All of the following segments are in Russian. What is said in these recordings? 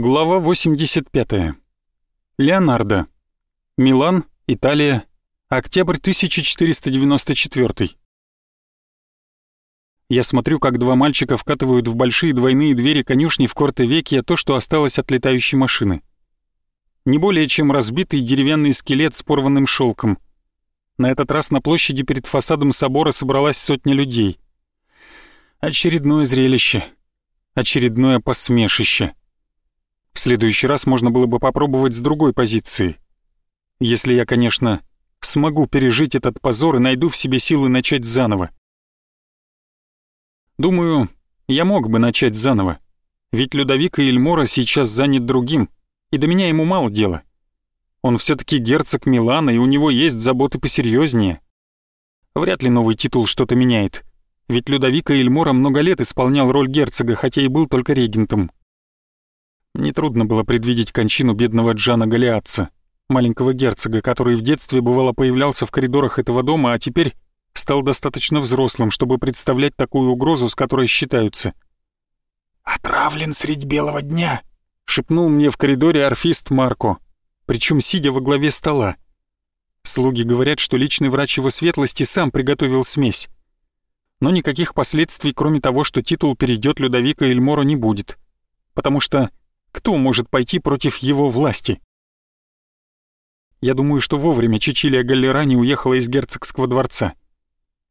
Глава 85. Леонардо. Милан, Италия. Октябрь 1494. Я смотрю, как два мальчика вкатывают в большие двойные двери конюшни в Корте-Векья то, что осталось от летающей машины. Не более чем разбитый деревянный скелет с порванным шелком. На этот раз на площади перед фасадом собора собралась сотня людей. Очередное зрелище. Очередное посмешище. В следующий раз можно было бы попробовать с другой позиции. Если я, конечно, смогу пережить этот позор и найду в себе силы начать заново. Думаю, я мог бы начать заново. Ведь Людовика Эльмора сейчас занят другим, и до меня ему мало дела. Он все таки герцог Милана, и у него есть заботы посерьезнее. Вряд ли новый титул что-то меняет. Ведь Людовика Эльмора много лет исполнял роль герцога, хотя и был только регентом. Нетрудно было предвидеть кончину бедного Джана Галиатца, маленького герцога, который в детстве бывало появлялся в коридорах этого дома, а теперь стал достаточно взрослым, чтобы представлять такую угрозу, с которой считаются. «Отравлен средь белого дня», — шепнул мне в коридоре орфист Марко, причем сидя во главе стола. Слуги говорят, что личный врач его светлости сам приготовил смесь. Но никаких последствий, кроме того, что титул перейдет Людовика Эльмору, не будет. Потому что кто может пойти против его власти? Я думаю, что вовремя Чичилия Галлерани уехала из герцогского дворца.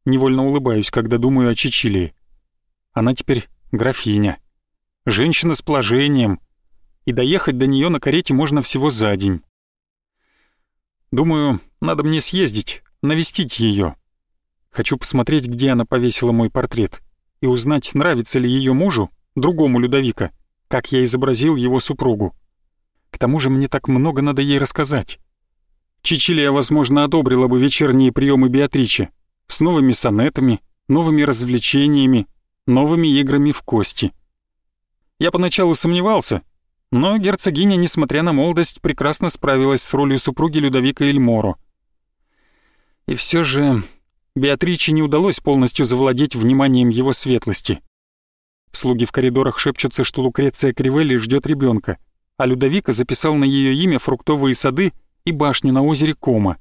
Невольно улыбаюсь, когда думаю о Чичилии. Она теперь графиня. Женщина с положением. И доехать до нее на карете можно всего за день. Думаю, надо мне съездить, навестить ее. Хочу посмотреть, где она повесила мой портрет, и узнать, нравится ли ее мужу, другому Людовика, как я изобразил его супругу. К тому же мне так много надо ей рассказать. Чичилия, возможно, одобрила бы вечерние приемы Беатричи с новыми сонетами, новыми развлечениями, новыми играми в кости. Я поначалу сомневался, но герцогиня, несмотря на молодость, прекрасно справилась с ролью супруги Людовика Эльморо. И все же Беатриче не удалось полностью завладеть вниманием его светлости. Слуги в коридорах шепчутся, что Лукреция Кривелли ждет ребенка, а Людовика записал на ее имя фруктовые сады и башню на озере Кома.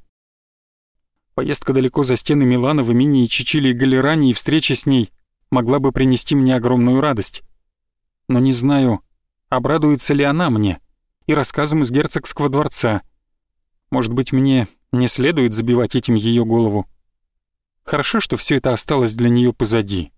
Поездка далеко за стены Милана в имени Чичили и Галерани и встреча с ней могла бы принести мне огромную радость. Но не знаю, обрадуется ли она мне и рассказом из герцогского дворца. Может быть, мне не следует забивать этим ее голову. Хорошо, что все это осталось для нее позади.